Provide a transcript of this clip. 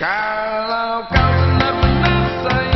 Kalau kau pernah saya